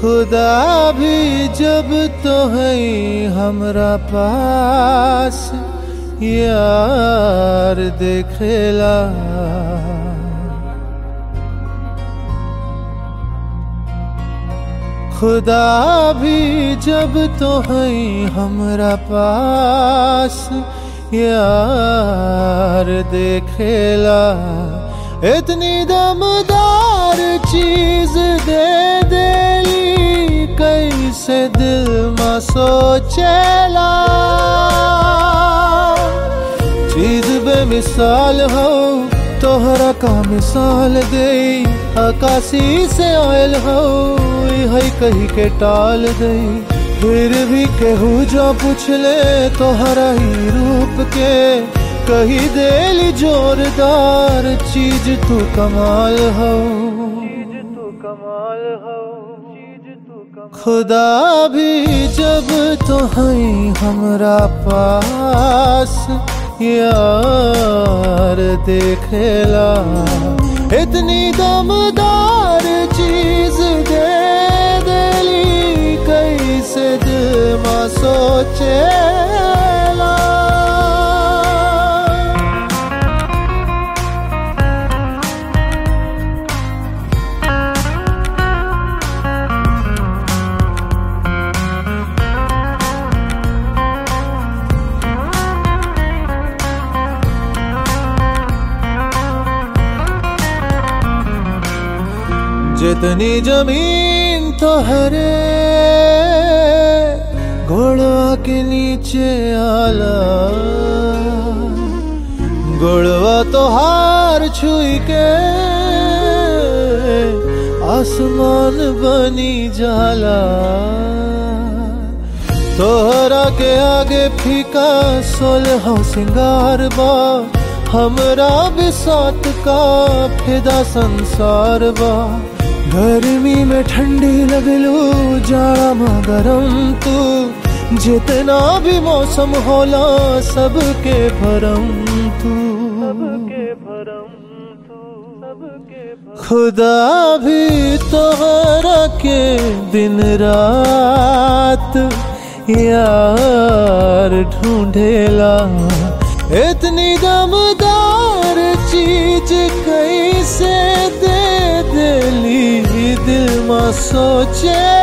खुदा भी जब तो है हमरा पास, यार देखेला। खुदा भी जब तो है हमरा पास, यार देखेला। इतनी दमदार कैसे दिल में सोचेला। चीज़ बेमिसाल हो, तोहरा का मिसाल दे, आकाशी से आयल हो है कही के टाल दे। फिर भी केहू जो पूछ ले, तोहरा ही रूप के। कही देली जोरदार, चीज़ तू कमाल हो। चीज़ तू कमाल हो। खुदा भी जब तो है हमरा पास यार देखेला। इतनी दमदार जितनी ज़मीन तो हरे घोड़वा के नीचे आला। गोड़वा तो हार छुई के, आसमान बनी जाला। तोहरा के आगे फीका, सोलह सिंगार बा। हमरा बिसात का फिदा संसार बा। गर्मी में ठंडी लगलू जाड़ा में गरम तू। जितना भी मौसम होला सबके भरम तू। खुदा भी तोहरा के दिन रात यार ढूंढेला। इतनी दमदार चीज़ कैसे सोचे